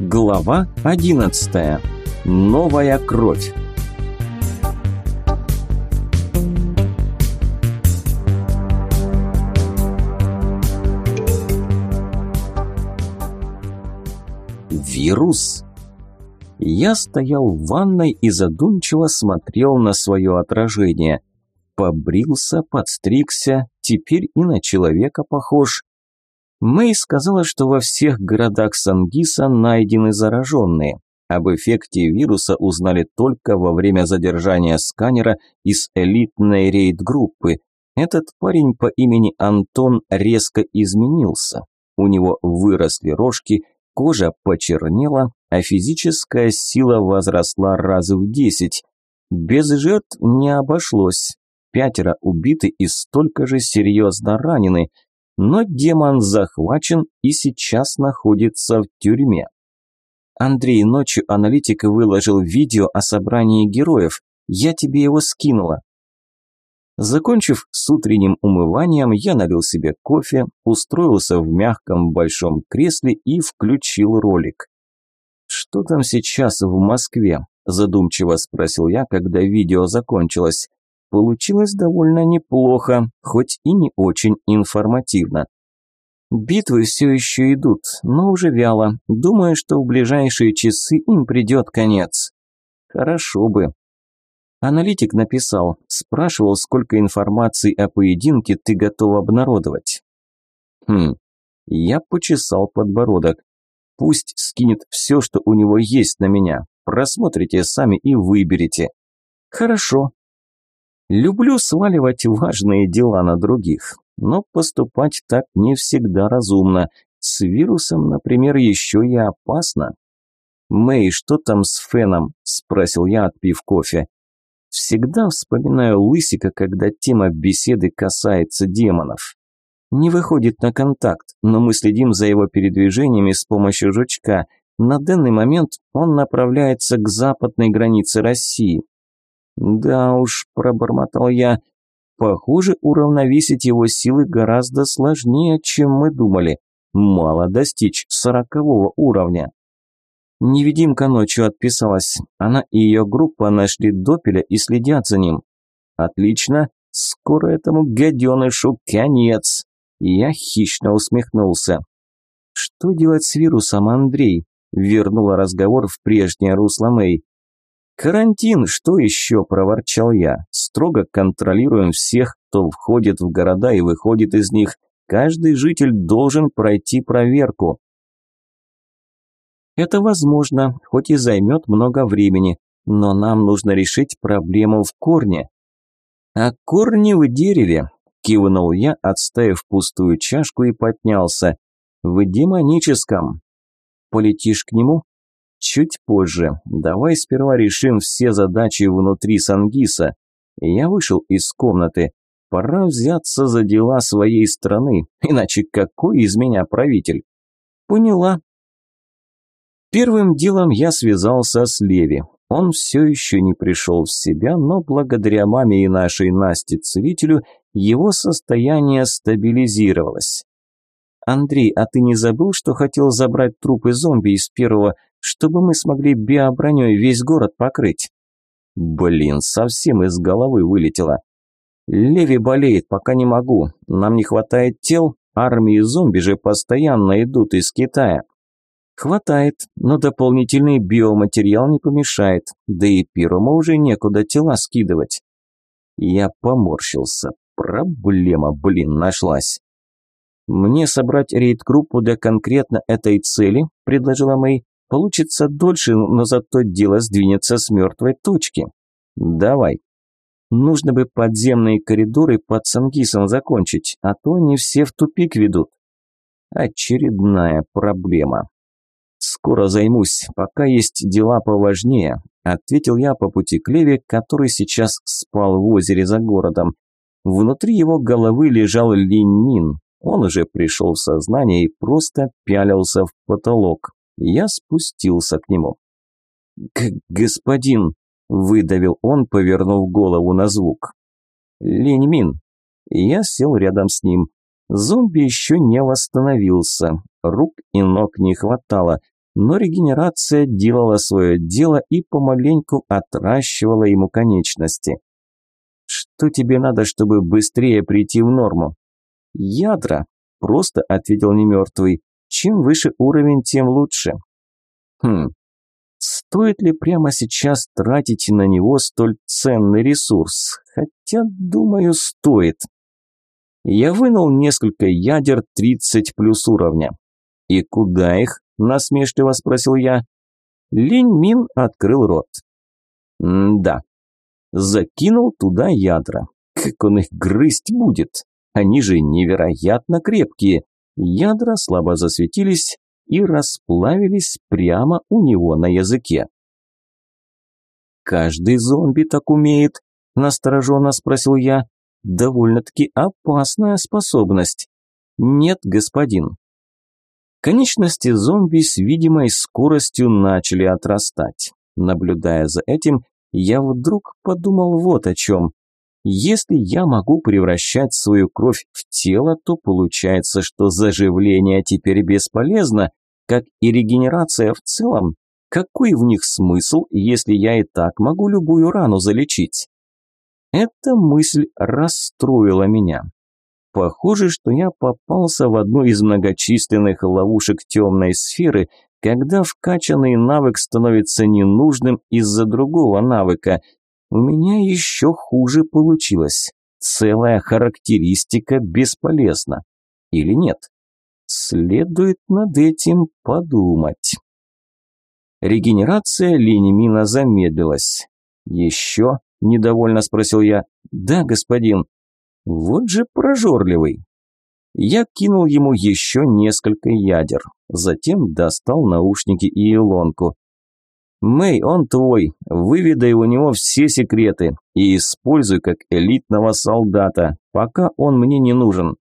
Глава 11. Новая кровь. Вирус. Я стоял в ванной и задумчиво смотрел на свое отражение. Побрился, подстригся, теперь и на человека похож. Мэй сказала, что во всех городах Сангиса найдены зараженные. Об эффекте вируса узнали только во время задержания сканера из элитной рейд-группы. Этот парень по имени Антон резко изменился. У него выросли рожки, кожа почернела, а физическая сила возросла раза в десять. Без жертв не обошлось. Пятеро убиты и столько же серьезно ранены – но демон захвачен и сейчас находится в тюрьме. Андрей, ночью аналитик выложил видео о собрании героев. Я тебе его скинула. Закончив с утренним умыванием, я налил себе кофе, устроился в мягком большом кресле и включил ролик. «Что там сейчас в Москве?» – задумчиво спросил я, когда видео закончилось. Получилось довольно неплохо, хоть и не очень информативно. Битвы все еще идут, но уже вяло. Думаю, что в ближайшие часы им придет конец. Хорошо бы. Аналитик написал, спрашивал, сколько информации о поединке ты готов обнародовать. Хм, я почесал подбородок. Пусть скинет все, что у него есть на меня. Просмотрите сами и выберите. Хорошо, Люблю сваливать важные дела на других, но поступать так не всегда разумно. С вирусом, например, еще и опасно. «Мэй, что там с Феном?» – спросил я, отпив кофе. Всегда вспоминаю Лысика, когда тема беседы касается демонов. Не выходит на контакт, но мы следим за его передвижениями с помощью жучка. На данный момент он направляется к западной границе России. «Да уж», – пробормотал я, – «похоже, уравновесить его силы гораздо сложнее, чем мы думали. Мало достичь сорокового уровня». Невидимка ночью отписалась. Она и ее группа нашли Допеля и следят за ним. Отлично. Скоро этому гаденышу конец. Я хищно усмехнулся. Что делать с вирусом, Андрей? Вернула разговор в прежнее русло Мэй. «Карантин, что еще?» – проворчал я. «Строго контролируем всех, кто входит в города и выходит из них. Каждый житель должен пройти проверку». Это возможно, хоть и займет много времени, но нам нужно решить проблему в корне. А корни в дереве, кивнул я, отставив пустую чашку и поднялся. В демоническом. Полетишь к нему? Чуть позже. Давай сперва решим все задачи внутри Сангиса. Я вышел из комнаты. Пора взяться за дела своей страны, иначе какой из меня правитель? Поняла. Первым делом я связался с Леви. Он все еще не пришел в себя, но благодаря маме и нашей Насте-целителю его состояние стабилизировалось. «Андрей, а ты не забыл, что хотел забрать трупы зомби из первого чтобы мы смогли биоброней весь город покрыть. Блин, совсем из головы вылетело. Леви болеет, пока не могу. Нам не хватает тел, армии зомби же постоянно идут из Китая. Хватает, но дополнительный биоматериал не помешает, да и первому уже некуда тела скидывать. Я поморщился. Проблема, блин, нашлась. «Мне собрать рейд-группу для конкретно этой цели», – предложила Мэй. Получится дольше, но зато дело сдвинется с мертвой точки. Давай. Нужно бы подземные коридоры под Сангисом закончить, а то они все в тупик ведут. Очередная проблема. Скоро займусь, пока есть дела поважнее, ответил я по пути к Леве, который сейчас спал в озере за городом. Внутри его головы лежал Линь Мин. Он уже пришел в сознание и просто пялился в потолок. Я спустился к нему. «Г «Господин», – выдавил он, повернув голову на звук. «Линь Мин». Я сел рядом с ним. Зомби еще не восстановился, рук и ног не хватало, но регенерация делала свое дело и помаленьку отращивала ему конечности. «Что тебе надо, чтобы быстрее прийти в норму?» «Ядра», – просто ответил немертвый. «Чем выше уровень, тем лучше». «Хм, стоит ли прямо сейчас тратить на него столь ценный ресурс? Хотя, думаю, стоит». Я вынул несколько ядер 30 плюс уровня. «И куда их?» – насмешливо спросил я. Линь Мин открыл рот. «Да». Закинул туда ядра. Как он их грызть будет? Они же невероятно крепкие. Ядра слабо засветились и расплавились прямо у него на языке. «Каждый зомби так умеет?» – настороженно спросил я. «Довольно-таки опасная способность». «Нет, господин». Конечности зомби с видимой скоростью начали отрастать. Наблюдая за этим, я вдруг подумал вот о чем. Если я могу превращать свою кровь в тело, то получается, что заживление теперь бесполезно, как и регенерация в целом. Какой в них смысл, если я и так могу любую рану залечить? Эта мысль расстроила меня. Похоже, что я попался в одну из многочисленных ловушек темной сферы, когда вкачанный навык становится ненужным из-за другого навыка. У меня еще хуже получилось. Целая характеристика бесполезна. Или нет? Следует над этим подумать. Регенерация Ленимина замедлилась. «Еще?» – недовольно спросил я. «Да, господин». «Вот же прожорливый». Я кинул ему еще несколько ядер, затем достал наушники и илонку. «Мэй, он твой, выведай у него все секреты и используй как элитного солдата, пока он мне не нужен».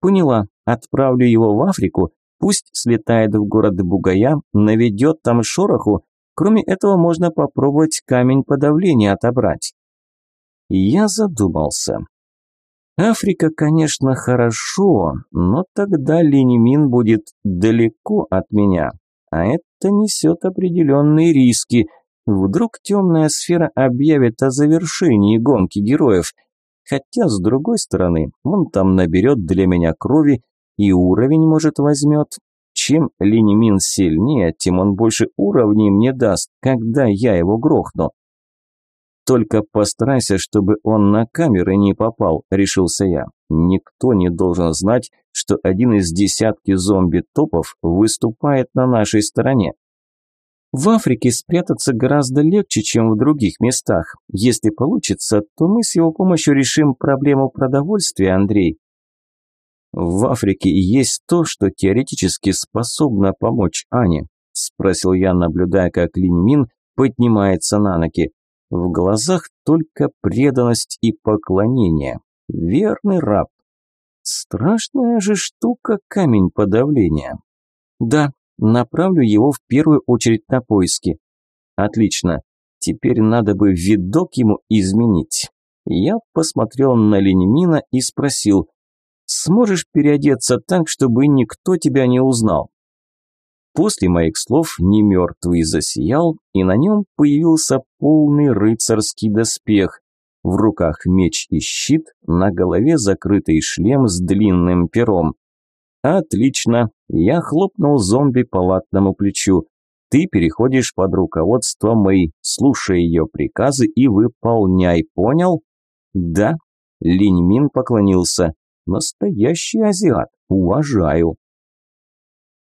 «Поняла, отправлю его в Африку, пусть слетает в город Бугая, наведет там шороху, кроме этого можно попробовать камень подавления отобрать». Я задумался. Африка, конечно, хорошо, но тогда Ленимин будет далеко от меня, а это несет определенные риски. Вдруг темная сфера объявит о завершении гонки героев, хотя, с другой стороны, он там наберет для меня крови и уровень, может, возьмет. Чем Ленимин сильнее, тем он больше уровней мне даст, когда я его грохну. Только постарайся, чтобы он на камеры не попал, решился я. Никто не должен знать, что один из десятки зомби-топов выступает на нашей стороне. В Африке спрятаться гораздо легче, чем в других местах. Если получится, то мы с его помощью решим проблему продовольствия, Андрей. В Африке есть то, что теоретически способно помочь Ане, спросил я, наблюдая, как Линь поднимается на ноги. В глазах только преданность и поклонение. Верный раб. Страшная же штука камень подавления. Да, направлю его в первую очередь на поиски. Отлично. Теперь надо бы видок ему изменить. Я посмотрел на Ленимина и спросил, «Сможешь переодеться так, чтобы никто тебя не узнал?» После моих слов немертвый засиял, и на нем появился полный рыцарский доспех. В руках меч и щит, на голове закрытый шлем с длинным пером. «Отлично!» – я хлопнул зомби по латному плечу. «Ты переходишь под руководство Мэй, слушай ее приказы и выполняй, понял?» «Да», – Линь Мин поклонился. «Настоящий азиат, уважаю».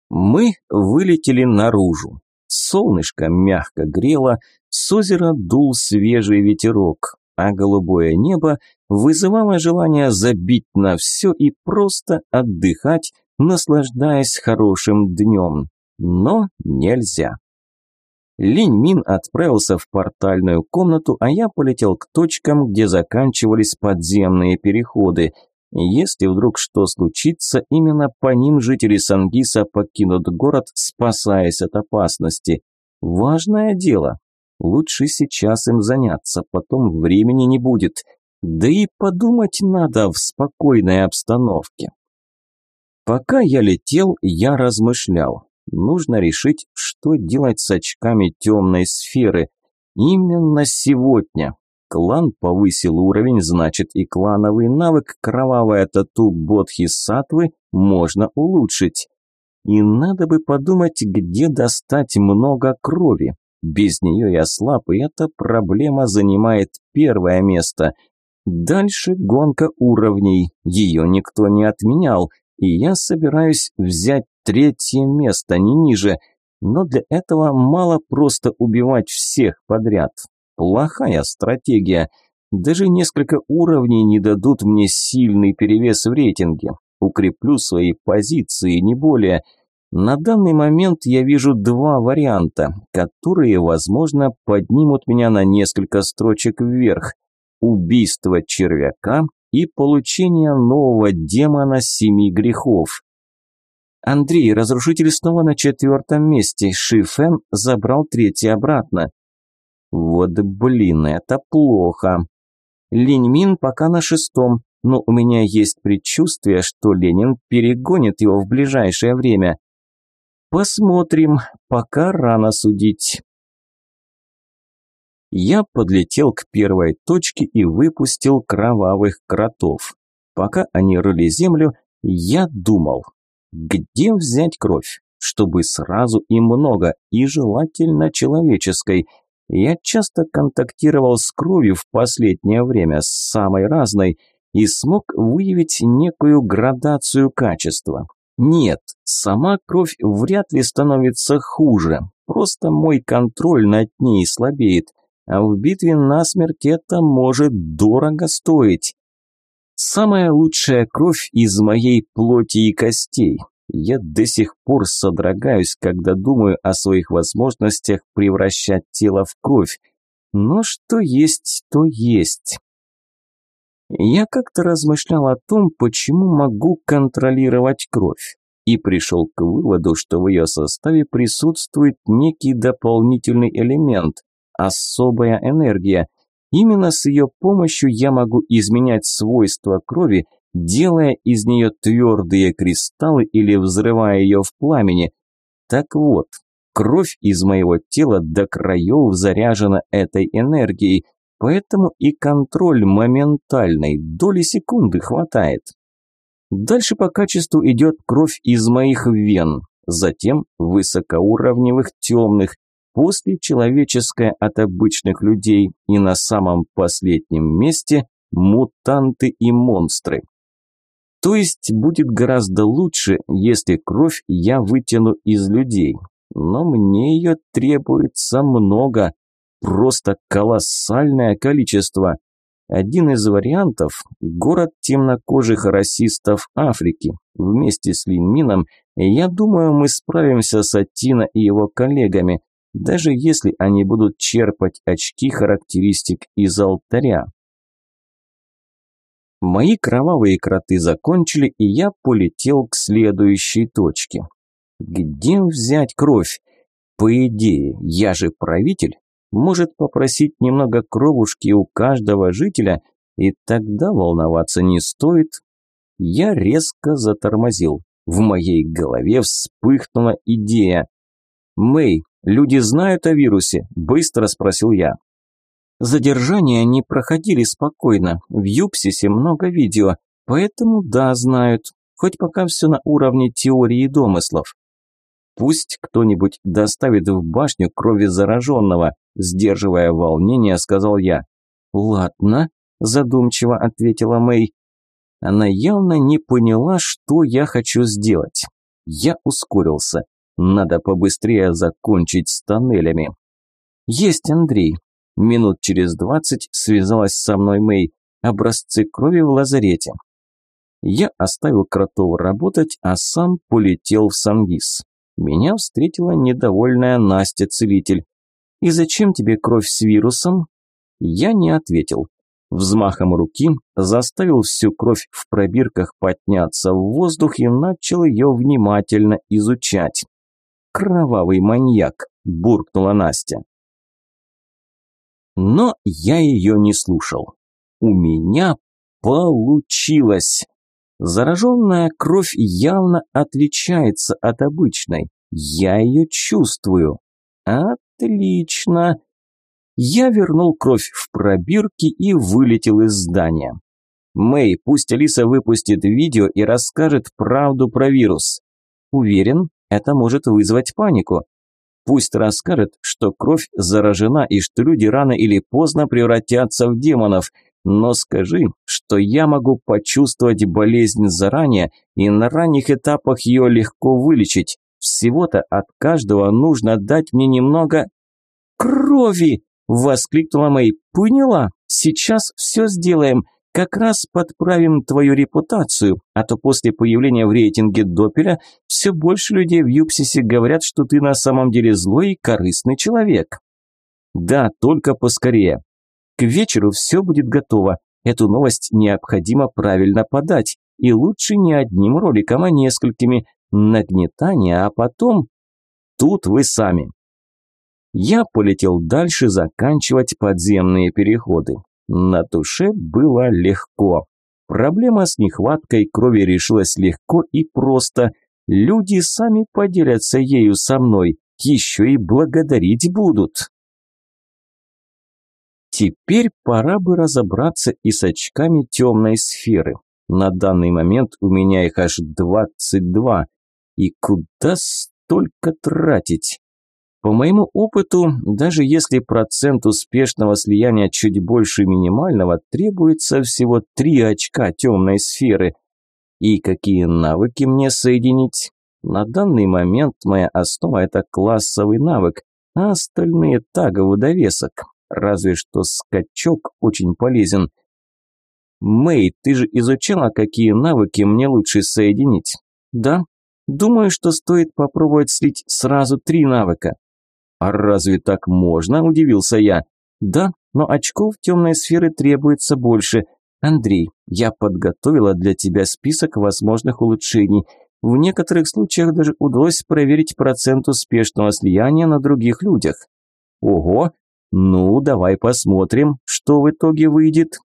Мы вылетели наружу. Солнышко мягко грело, с озера дул свежий ветерок, а голубое небо вызывало желание забить на все и просто отдыхать, наслаждаясь хорошим днем. Но нельзя. Линь Мин отправился в портальную комнату, а я полетел к точкам, где заканчивались подземные переходы – если вдруг что случится, именно по ним жители Сангиса покинут город, спасаясь от опасности. Важное дело. Лучше сейчас им заняться, потом времени не будет. Да и подумать надо в спокойной обстановке. Пока я летел, я размышлял. Нужно решить, что делать с очками темной сферы. Именно сегодня. Клан повысил уровень, значит и клановый навык кровавая тату Бодхи Сатвы можно улучшить. И надо бы подумать, где достать много крови. Без нее я слаб, и эта проблема занимает первое место. Дальше гонка уровней, ее никто не отменял, и я собираюсь взять третье место, не ниже. Но для этого мало просто убивать всех подряд. Плохая стратегия. Даже несколько уровней не дадут мне сильный перевес в рейтинге. Укреплю свои позиции, не более. На данный момент я вижу два варианта, которые, возможно, поднимут меня на несколько строчек вверх. Убийство червяка и получение нового демона семи грехов. Андрей, разрушитель снова на четвертом месте. Шифен забрал третий обратно. Вот блин, это плохо. Линьмин пока на шестом, но у меня есть предчувствие, что Ленин перегонит его в ближайшее время. Посмотрим, пока рано судить. Я подлетел к первой точке и выпустил кровавых кротов. Пока они рыли землю, я думал, где взять кровь, чтобы сразу и много, и желательно человеческой. Я часто контактировал с кровью в последнее время, с самой разной, и смог выявить некую градацию качества. Нет, сама кровь вряд ли становится хуже, просто мой контроль над ней слабеет, а в битве насмерть это может дорого стоить. Самая лучшая кровь из моей плоти и костей. Я до сих пор содрогаюсь, когда думаю о своих возможностях превращать тело в кровь. Но что есть, то есть. Я как-то размышлял о том, почему могу контролировать кровь, и пришел к выводу, что в ее составе присутствует некий дополнительный элемент – особая энергия. Именно с ее помощью я могу изменять свойства крови – делая из нее твердые кристаллы или взрывая ее в пламени. Так вот, кровь из моего тела до краев заряжена этой энергией, поэтому и контроль моментальный, доли секунды хватает. Дальше по качеству идет кровь из моих вен, затем высокоуровневых темных, после человеческая от обычных людей и на самом последнем месте мутанты и монстры. То есть будет гораздо лучше, если кровь я вытяну из людей. Но мне ее требуется много, просто колоссальное количество. Один из вариантов – город темнокожих расистов Африки. Вместе с Линмином, я думаю, мы справимся с Атино и его коллегами, даже если они будут черпать очки характеристик из алтаря. Мои кровавые кроты закончили, и я полетел к следующей точке. Где взять кровь? По идее, я же правитель. Может попросить немного кровушки у каждого жителя, и тогда волноваться не стоит. Я резко затормозил. В моей голове вспыхнула идея. «Мэй, люди знают о вирусе?» – быстро спросил я. Задержания не проходили спокойно. В Юпсисе много видео, поэтому да, знают. Хоть пока все на уровне теории домыслов. Пусть кто-нибудь доставит в башню крови зараженного, сдерживая волнение, сказал я. Ладно, задумчиво ответила Мэй. Она явно не поняла, что я хочу сделать. Я ускорился. Надо побыстрее закончить с тоннелями. Есть, Андрей. Минут через двадцать связалась со мной Мэй. Образцы крови в лазарете. Я оставил кротов работать, а сам полетел в Сангис. Меня встретила недовольная Настя-целитель. «И зачем тебе кровь с вирусом?» Я не ответил. Взмахом руки заставил всю кровь в пробирках подняться в воздух и начал ее внимательно изучать. «Кровавый маньяк!» – буркнула Настя. Но я ее не слушал. У меня получилось. Зараженная кровь явно отличается от обычной. Я ее чувствую. Отлично. Я вернул кровь в пробирки и вылетел из здания. Мэй, пусть Алиса выпустит видео и расскажет правду про вирус. Уверен, это может вызвать панику. Пусть расскажет, что кровь заражена и что люди рано или поздно превратятся в демонов. Но скажи, что я могу почувствовать болезнь заранее и на ранних этапах ее легко вылечить. Всего-то от каждого нужно дать мне немного крови, воскликнула Мэй. Поняла? Сейчас все сделаем. Как раз подправим твою репутацию, а то после появления в рейтинге Допеля все больше людей в Юпсисе говорят, что ты на самом деле злой и корыстный человек. Да, только поскорее. К вечеру все будет готово. Эту новость необходимо правильно подать. И лучше не одним роликом, а несколькими. Нагнетание, а потом... Тут вы сами. Я полетел дальше заканчивать подземные переходы. На душе было легко. Проблема с нехваткой крови решилась легко и просто. Люди сами поделятся ею со мной, еще и благодарить будут. Теперь пора бы разобраться и с очками темной сферы. На данный момент у меня их аж 22. И куда столько тратить? По моему опыту, даже если процент успешного слияния чуть больше минимального, требуется всего 3 очка темной сферы. И какие навыки мне соединить? На данный момент моя основа – это классовый навык, а остальные таговый довесок. Разве что скачок очень полезен. Мэй, ты же изучала, какие навыки мне лучше соединить? Да. Думаю, что стоит попробовать слить сразу три навыка. «А разве так можно?» – удивился я. «Да, но очков темной сферы требуется больше. Андрей, я подготовила для тебя список возможных улучшений. В некоторых случаях даже удалось проверить процент успешного слияния на других людях». «Ого! Ну, давай посмотрим, что в итоге выйдет».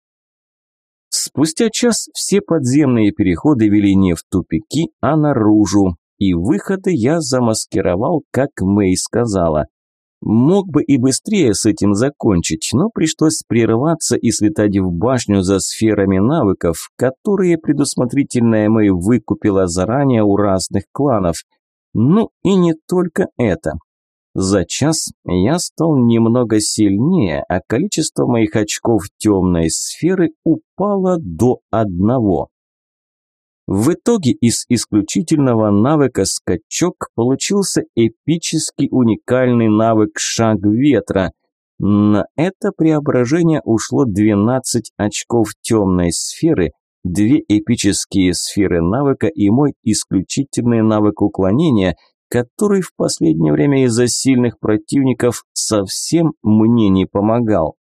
Спустя час все подземные переходы вели не в тупики, а наружу, и выходы я замаскировал, как Мэй сказала. Мог бы и быстрее с этим закончить, но пришлось прерваться и слетать в башню за сферами навыков, которые предусмотрительная Мэй выкупила заранее у разных кланов. Ну и не только это. За час я стал немного сильнее, а количество моих очков темной сферы упало до одного. В итоге из исключительного навыка «Скачок» получился эпический уникальный навык «Шаг ветра». На это преображение ушло 12 очков темной сферы, две эпические сферы навыка и мой исключительный навык уклонения, который в последнее время из-за сильных противников совсем мне не помогал.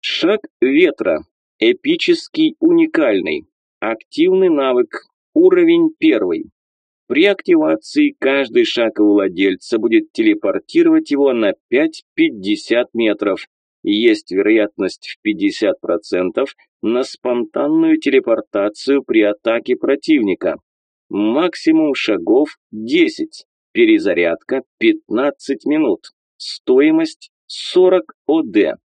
Шаг ветра. Эпический уникальный. Активный навык. Уровень первый. При активации каждый шаг владельца будет телепортировать его на 5-50 метров. Есть вероятность в 50% на спонтанную телепортацию при атаке противника. Максимум шагов 10. Перезарядка 15 минут. Стоимость 40 ОД.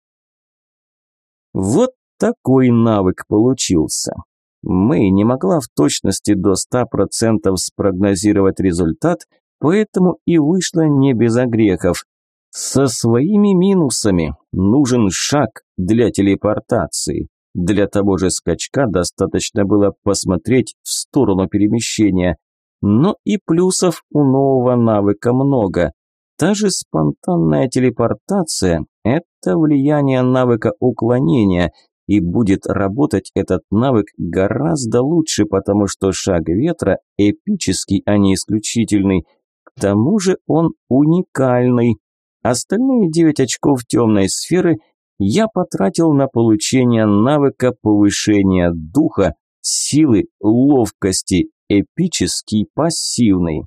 Вот такой навык получился. Мэй не могла в точности до 100% спрогнозировать результат, поэтому и вышла не без огрехов. Со своими минусами нужен шаг для телепортации. Для того же скачка достаточно было посмотреть в сторону перемещения. Но и плюсов у нового навыка много. Та же спонтанная телепортация – это влияние навыка уклонения – и будет работать этот навык гораздо лучше, потому что шаг ветра эпический, а не исключительный. К тому же он уникальный. Остальные 9 очков темной сферы я потратил на получение навыка повышения духа, силы, ловкости, эпический пассивный.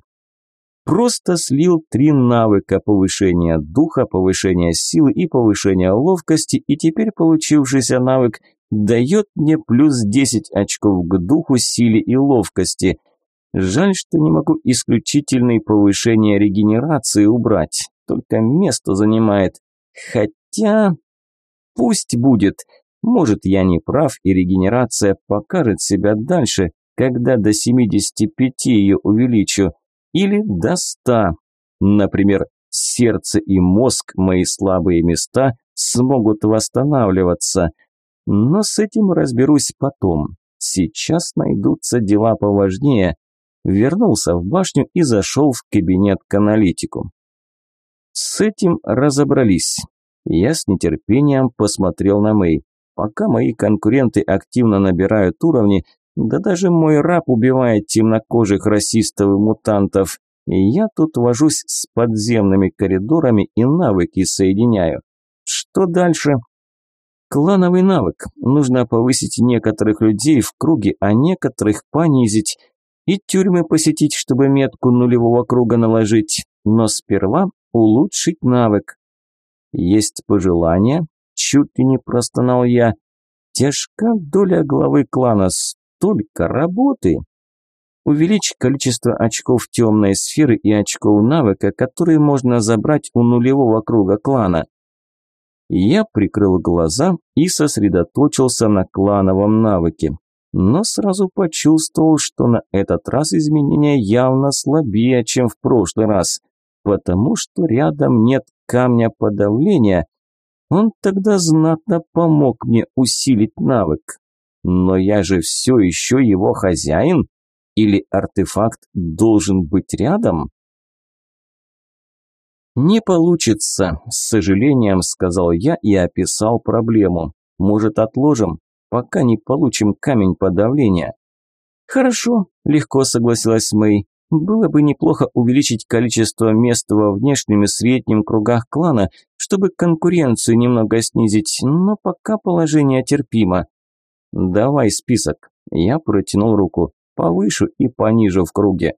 Просто слил три навыка повышения духа, повышения силы и повышения ловкости, и теперь получившийся навык дает мне плюс 10 очков к духу, силе и ловкости. Жаль, что не могу исключительные повышения регенерации убрать, только место занимает. Хотя... Пусть будет. Может, я не прав, и регенерация покажет себя дальше, когда до 75 ее увеличу. Или до 100. Например, сердце и мозг, мои слабые места, смогут восстанавливаться. Но с этим разберусь потом. Сейчас найдутся дела поважнее. Вернулся в башню и зашел в кабинет к аналитику. С этим разобрались. Я с нетерпением посмотрел на Мэй. Пока мои конкуренты активно набирают уровни, да даже мой раб убивает темнокожих расистов и мутантов, и я тут вожусь с подземными коридорами и навыки соединяю. Что дальше? Клановый навык. Нужно повысить некоторых людей в круге, а некоторых понизить. И тюрьмы посетить, чтобы метку нулевого круга наложить. Но сперва улучшить навык. Есть пожелания? Чуть ли не простонал я. Тяжка доля главы клана, столько работы. Увеличь количество очков темной сферы и очков навыка, которые можно забрать у нулевого круга клана. Я прикрыл глаза и сосредоточился на клановом навыке, но сразу почувствовал, что на этот раз изменения явно слабее, чем в прошлый раз, потому что рядом нет камня подавления. Он тогда знатно помог мне усилить навык. Но я же все еще его хозяин? Или артефакт должен быть рядом? «Не получится», – с сожалением сказал я и описал проблему. «Может, отложим, пока не получим камень подавления?» «Хорошо», – легко согласилась Мэй. «Было бы неплохо увеличить количество мест во внешнем и среднем кругах клана, чтобы конкуренцию немного снизить, но пока положение терпимо». «Давай список». Я протянул руку. Повышу и понижу в круге.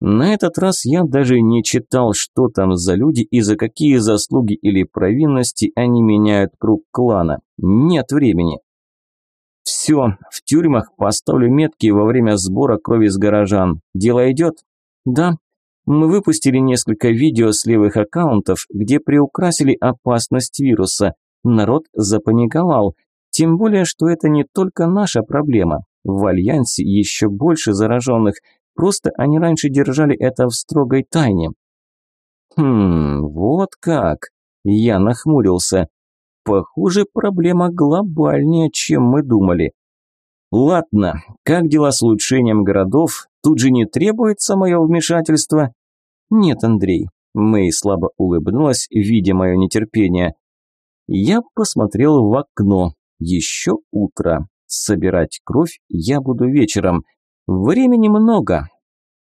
На этот раз я даже не читал, что там за люди и за какие заслуги или провинности они меняют круг клана. Нет времени. Все, в тюрьмах поставлю метки во время сбора крови с горожан. Дело идет? Да. Мы выпустили несколько видео с левых аккаунтов, где приукрасили опасность вируса. Народ запаниковал. Тем более, что это не только наша проблема. В Альянсе еще больше зараженных, Просто они раньше держали это в строгой тайне. Хм, вот как. Я нахмурился. Похоже, проблема глобальнее, чем мы думали. Ладно, как дела с улучшением городов? Тут же не требуется мое вмешательство? Нет, Андрей. Мэй слабо улыбнулась, видя мое нетерпение. Я посмотрел в окно. Еще утро. Собирать кровь я буду вечером. Времени много.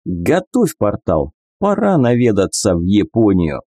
Готовь портал. Пора наведаться в Японию.